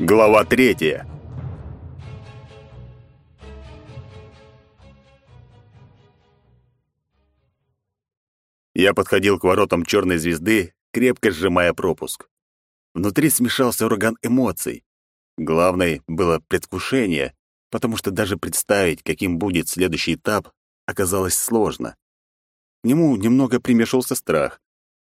Глава третья. Я подходил к воротам черной звезды, крепко сжимая пропуск. Внутри смешался ураган эмоций. Главное было предвкушение, потому что даже представить, каким будет следующий этап, оказалось сложно. К нему немного примешивался страх.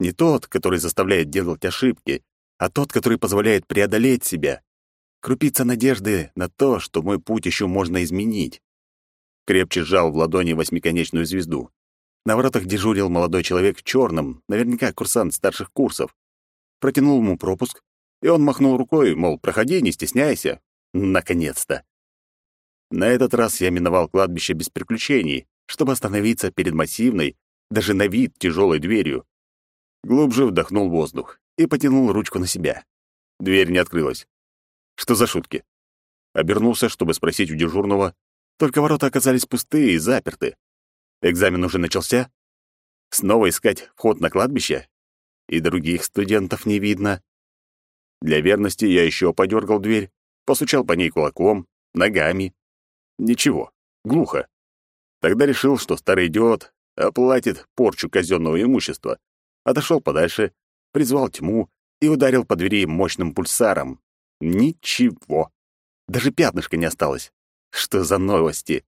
Не тот, который заставляет делать ошибки, а тот, который позволяет преодолеть себя. Крупица надежды на то, что мой путь еще можно изменить. Крепче сжал в ладони восьмиконечную звезду. На воротах дежурил молодой человек в черном, наверняка курсант старших курсов. Протянул ему пропуск, и он махнул рукой, мол, проходи, не стесняйся. Наконец-то. На этот раз я миновал кладбище без приключений, чтобы остановиться перед массивной, даже на вид тяжелой дверью. Глубже вдохнул воздух и потянул ручку на себя. Дверь не открылась. Что за шутки? Обернулся, чтобы спросить у дежурного, только ворота оказались пустые и заперты. Экзамен уже начался? Снова искать вход на кладбище? И других студентов не видно. Для верности я еще подергал дверь, постучал по ней кулаком, ногами. Ничего, глухо. Тогда решил, что старый идиот оплатит порчу казенного имущества. Отошел подальше, призвал тьму и ударил по двери мощным пульсаром. Ничего. Даже пятнышка не осталось. Что за новости?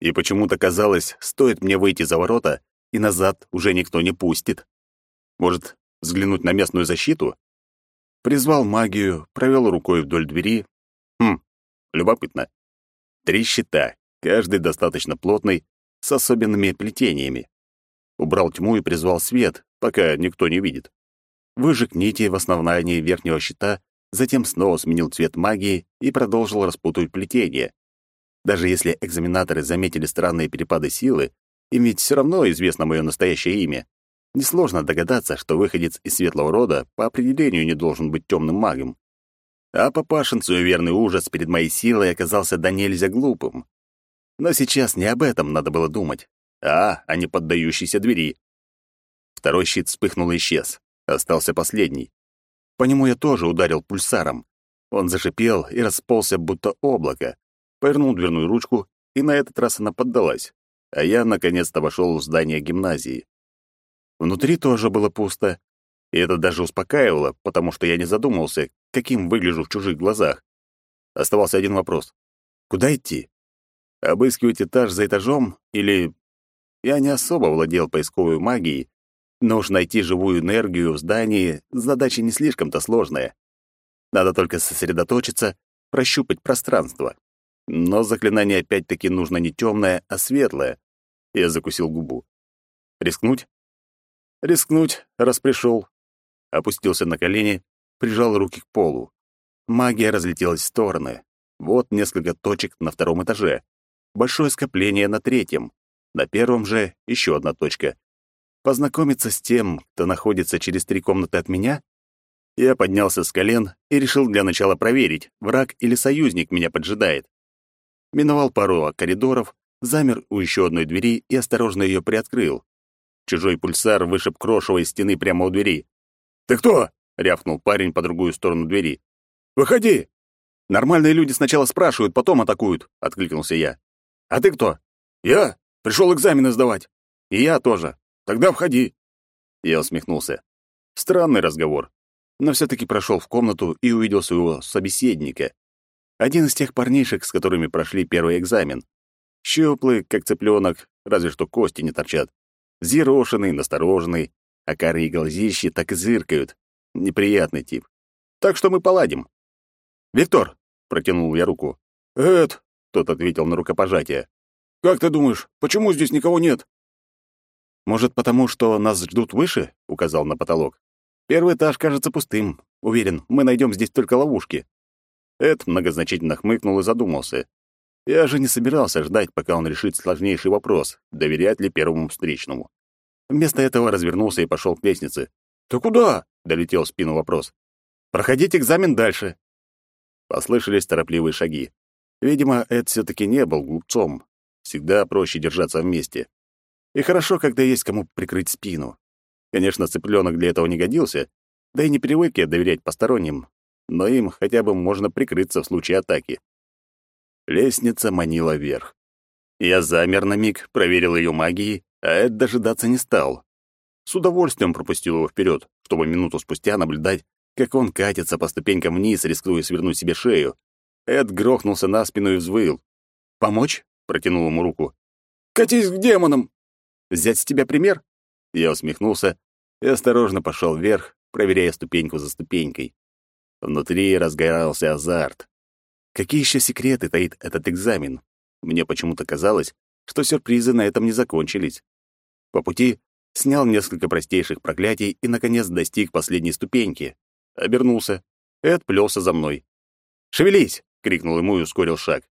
И почему-то казалось, стоит мне выйти за ворота, и назад уже никто не пустит. Может, взглянуть на местную защиту? Призвал магию, провел рукой вдоль двери. Хм, любопытно. Три щита, каждый достаточно плотный, с особенными плетениями. Убрал тьму и призвал свет, пока никто не видит выжег нити в основании верхнего щита, затем снова сменил цвет магии и продолжил распутывать плетение. Даже если экзаменаторы заметили странные перепады силы, им ведь все равно известно мое настоящее имя. Несложно догадаться, что выходец из светлого рода по определению не должен быть темным магом. А папашинцу верный ужас перед моей силой оказался до нельзя глупым. Но сейчас не об этом надо было думать, а о неподдающейся двери. Второй щит вспыхнул и исчез. Остался последний. По нему я тоже ударил пульсаром. Он зашипел и расползся, будто облако. Повернул дверную ручку, и на этот раз она поддалась. А я наконец-то вошел в здание гимназии. Внутри тоже было пусто. И это даже успокаивало, потому что я не задумывался, каким выгляжу в чужих глазах. Оставался один вопрос. Куда идти? Обыскивать этаж за этажом или... Я не особо владел поисковой магией, но уж найти живую энергию в здании задача не слишком-то сложная. Надо только сосредоточиться, прощупать пространство. Но заклинание опять-таки нужно не темное, а светлое. Я закусил губу. Рискнуть? Рискнуть, раз пришел. Опустился на колени, прижал руки к полу. Магия разлетелась в стороны. Вот несколько точек на втором этаже. Большое скопление на третьем. На первом же еще одна точка. Познакомиться с тем, кто находится через три комнаты от меня? Я поднялся с колен и решил для начала проверить, враг или союзник меня поджидает. Миновал пару коридоров, замер у еще одной двери и осторожно ее приоткрыл. Чужой пульсар вышиб крошево из стены прямо у двери. «Ты кто?» — рявкнул парень по другую сторону двери. «Выходи!» «Нормальные люди сначала спрашивают, потом атакуют», — откликнулся я. «А ты кто?» «Я? Пришел экзамены сдавать». «И я тоже. Тогда входи. Я усмехнулся. Странный разговор. Но все-таки прошел в комнату и увидел своего собеседника. Один из тех парнишек, с которыми прошли первый экзамен. Щуплый, как цыпленок, разве что кости не торчат. Зерошенный, настороженный, а карие глазищи так и зыркают. Неприятный тип. Так что мы поладим. «Виктор!» — протянул я руку. «Эд!» — тот ответил на рукопожатие. «Как ты думаешь, почему здесь никого нет?» «Может, потому что нас ждут выше?» — указал на потолок. «Первый этаж кажется пустым. Уверен, мы найдем здесь только ловушки». Эд многозначительно хмыкнул и задумался. Я же не собирался ждать, пока он решит сложнейший вопрос, доверять ли первому встречному. Вместо этого развернулся и пошел к лестнице. «Ты куда?» — долетел в спину вопрос. «Проходить экзамен дальше». Послышались торопливые шаги. Видимо, Эд все-таки не был глупцом. Всегда проще держаться вместе. И хорошо, когда есть кому прикрыть спину. Конечно, цыпленок для этого не годился, да и не привык я доверять посторонним. но им хотя бы можно прикрыться в случае атаки. Лестница манила вверх. Я замер на миг, проверил ее магией, а Эд дожидаться не стал. С удовольствием пропустил его вперед, чтобы минуту спустя наблюдать, как он катится по ступенькам вниз, рискуя свернуть себе шею. Эд грохнулся на спину и взвыл. «Помочь?» — протянул ему руку. «Катись к демонам!» «Взять с тебя пример?» Я усмехнулся и осторожно пошел вверх, проверяя ступеньку за ступенькой. Внутри разгорался азарт. Какие еще секреты таит этот экзамен? Мне почему-то казалось, что сюрпризы на этом не закончились. По пути снял несколько простейших проклятий и, наконец, достиг последней ступеньки. Обернулся и отплелся за мной. «Шевелись!» — крикнул ему и ускорил шаг.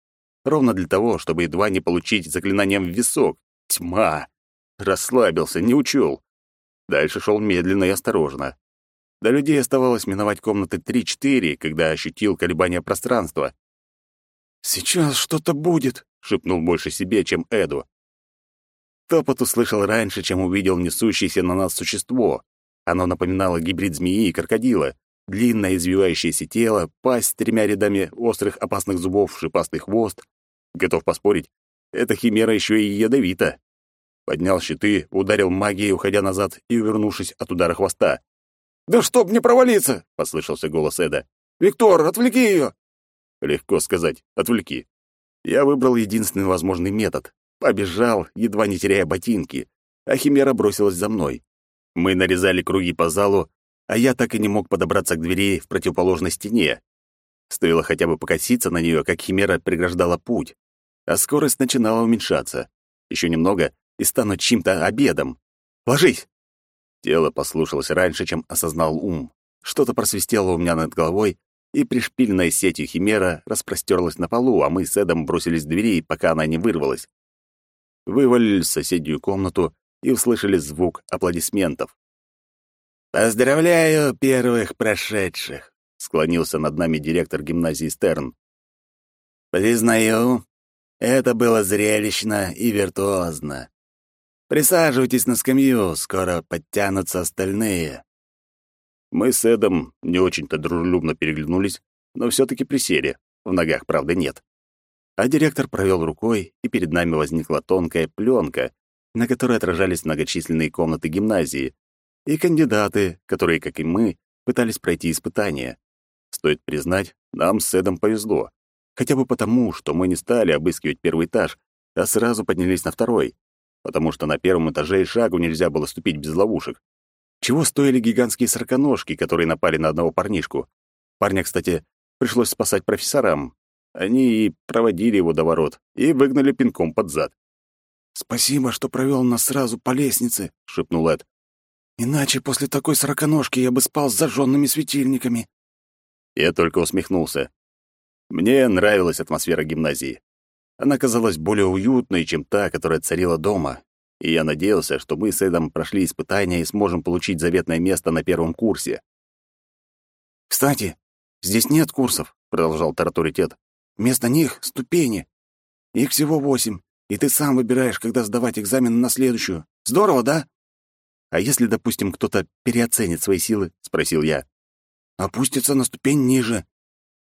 Ровно для того, чтобы едва не получить заклинанием в висок. Тьма! Расслабился, не учел. Дальше шел медленно и осторожно. До людей оставалось миновать комнаты 3-4, когда ощутил колебания пространства. «Сейчас что-то будет», — шепнул больше себе, чем Эду. Топот услышал раньше, чем увидел несущееся на нас существо. Оно напоминало гибрид змеи и крокодила. Длинное извивающееся тело, пасть с тремя рядами острых опасных зубов, шипастый хвост. Готов поспорить, эта химера еще и ядовита. Поднял щиты, ударил магией, уходя назад и увернувшись от удара хвоста. «Да чтоб не провалиться!» — послышался голос Эда. «Виктор, отвлеки ее!» Легко сказать, отвлеки. Я выбрал единственный возможный метод. Побежал, едва не теряя ботинки, а Химера бросилась за мной. Мы нарезали круги по залу, а я так и не мог подобраться к двери в противоположной стене. Стоило хотя бы покоситься на нее, как Химера преграждала путь, а скорость начинала уменьшаться. Еще немного, и стану чьим-то обедом. Ложись!» Тело послушалось раньше, чем осознал ум. Что-то просвистело у меня над головой, и пришпильная сетью химера распростерлась на полу, а мы с Эдом бросились к двери, пока она не вырвалась. Вывалились в соседнюю комнату и услышали звук аплодисментов. «Поздравляю первых прошедших!» — склонился над нами директор гимназии Стерн. «Признаю, это было зрелищно и виртуозно. Присаживайтесь на скамью, скоро подтянутся остальные». Мы с Эдом не очень-то дружелюбно переглянулись, но все таки присели. В ногах, правда, нет. А директор провел рукой, и перед нами возникла тонкая пленка, на которой отражались многочисленные комнаты гимназии, и кандидаты, которые, как и мы, пытались пройти испытания. Стоит признать, нам с Эдом повезло. Хотя бы потому, что мы не стали обыскивать первый этаж, а сразу поднялись на второй потому что на первом этаже и шагу нельзя было ступить без ловушек. Чего стоили гигантские сороконожки, которые напали на одного парнишку? Парня, кстати, пришлось спасать профессорам. Они и проводили его до ворот и выгнали пинком под зад. «Спасибо, что провел нас сразу по лестнице», — шепнул Эд. «Иначе после такой сороконожки я бы спал с зажженными светильниками». Я только усмехнулся. Мне нравилась атмосфера гимназии. Она казалась более уютной, чем та, которая царила дома, и я надеялся, что мы с Эдом прошли испытания и сможем получить заветное место на первом курсе. «Кстати, здесь нет курсов», — продолжал тараторить Эд. «Вместо них — ступени. Их всего восемь, и ты сам выбираешь, когда сдавать экзамен на следующую. Здорово, да?» «А если, допустим, кто-то переоценит свои силы?» — спросил я. «Опустится на ступень ниже.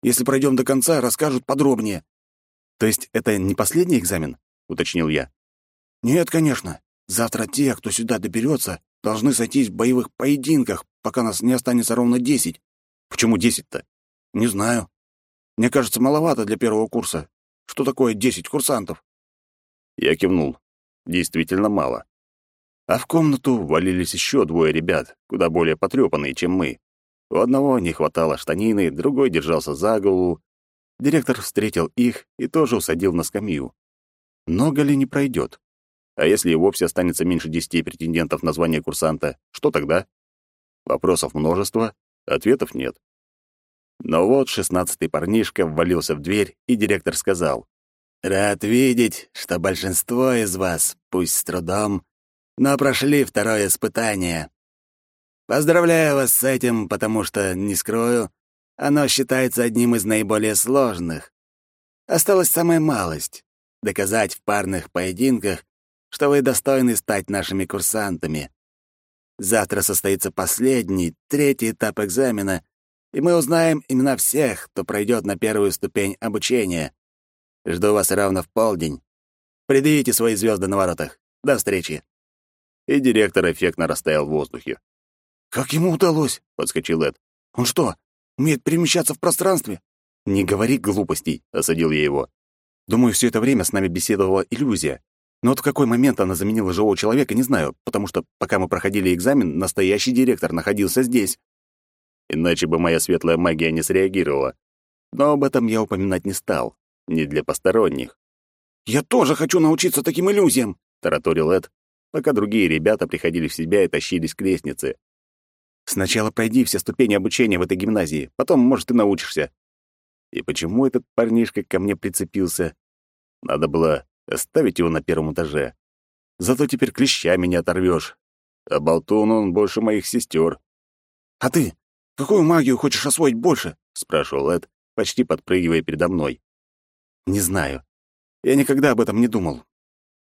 Если пройдем до конца, расскажут подробнее. То есть это не последний экзамен? уточнил я. Нет, конечно. Завтра те, кто сюда доберется, должны сойтись в боевых поединках, пока нас не останется ровно десять. Почему десять-то? Не знаю. Мне кажется, маловато для первого курса. Что такое десять курсантов? Я кивнул. Действительно мало. А в комнату валились еще двое ребят, куда более потрепанные, чем мы. У одного не хватало штанины, другой держался за голову, Директор встретил их и тоже усадил на скамью. Много ли не пройдет? А если и вовсе останется меньше десяти претендентов на звание курсанта, что тогда? Вопросов множество, ответов нет. Но вот шестнадцатый парнишка ввалился в дверь, и директор сказал, «Рад видеть, что большинство из вас, пусть с трудом, но прошли второе испытание. Поздравляю вас с этим, потому что, не скрою, оно считается одним из наиболее сложных. Осталась самая малость — доказать в парных поединках, что вы достойны стать нашими курсантами. Завтра состоится последний, третий этап экзамена, и мы узнаем имена всех, кто пройдет на первую ступень обучения. Жду вас ровно в полдень. Предъявите свои звезды на воротах. До встречи». И директор эффектно растаял в воздухе. «Как ему удалось?» — подскочил Эд. «Он что, умеет перемещаться в пространстве?» «Не говори глупостей», — осадил я его. «Думаю, все это время с нами беседовала иллюзия. Но вот в какой момент она заменила живого человека, не знаю, потому что, пока мы проходили экзамен, настоящий директор находился здесь. Иначе бы моя светлая магия не среагировала. Но об этом я упоминать не стал. Не для посторонних. «Я тоже хочу научиться таким иллюзиям», — тараторил Эд, пока другие ребята приходили в себя и тащились к лестнице. «Сначала пройди все ступени обучения в этой гимназии, потом, может, и научишься». И почему этот парнишка ко мне прицепился? Надо было оставить его на первом этаже. Зато теперь клещами не оторвешь. А болтун он больше моих сестер. «А ты какую магию хочешь освоить больше?» — спрашивал Эд, почти подпрыгивая передо мной. «Не знаю. Я никогда об этом не думал.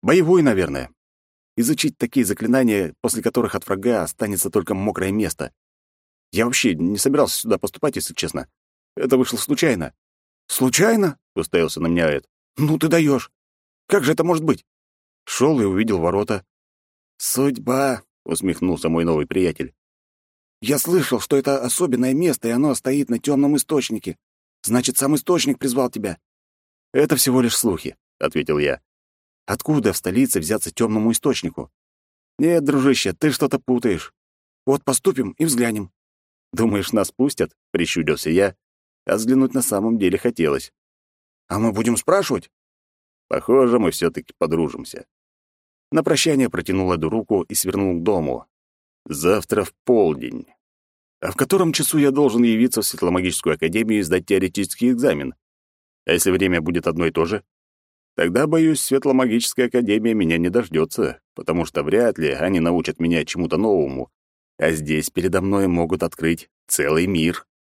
Боевой, наверное. Изучить такие заклинания, после которых от врага останется только мокрое место. Я вообще не собирался сюда поступать, если честно. Это вышло случайно». «Случайно?» — уставился на меня Эд. «Ну ты даешь. Как же это может быть?» Шел и увидел ворота. «Судьба», — усмехнулся мой новый приятель. «Я слышал, что это особенное место, и оно стоит на темном источнике. Значит, сам источник призвал тебя». «Это всего лишь слухи», — ответил я. «Откуда в столице взяться темному источнику?» «Нет, дружище, ты что-то путаешь. Вот поступим и взглянем». «Думаешь, нас пустят?» — прищурился я, а взглянуть на самом деле хотелось. «А мы будем спрашивать?» Похоже, мы все-таки подружимся. На прощание протянул эту руку и свернул к дому. Завтра в полдень. А в котором часу я должен явиться в Светломагическую академию и сдать теоретический экзамен? А если время будет одно и то же? Тогда, боюсь, Светломагическая академия меня не дождется, потому что вряд ли они научат меня чему-то новому. А здесь передо мной могут открыть целый мир.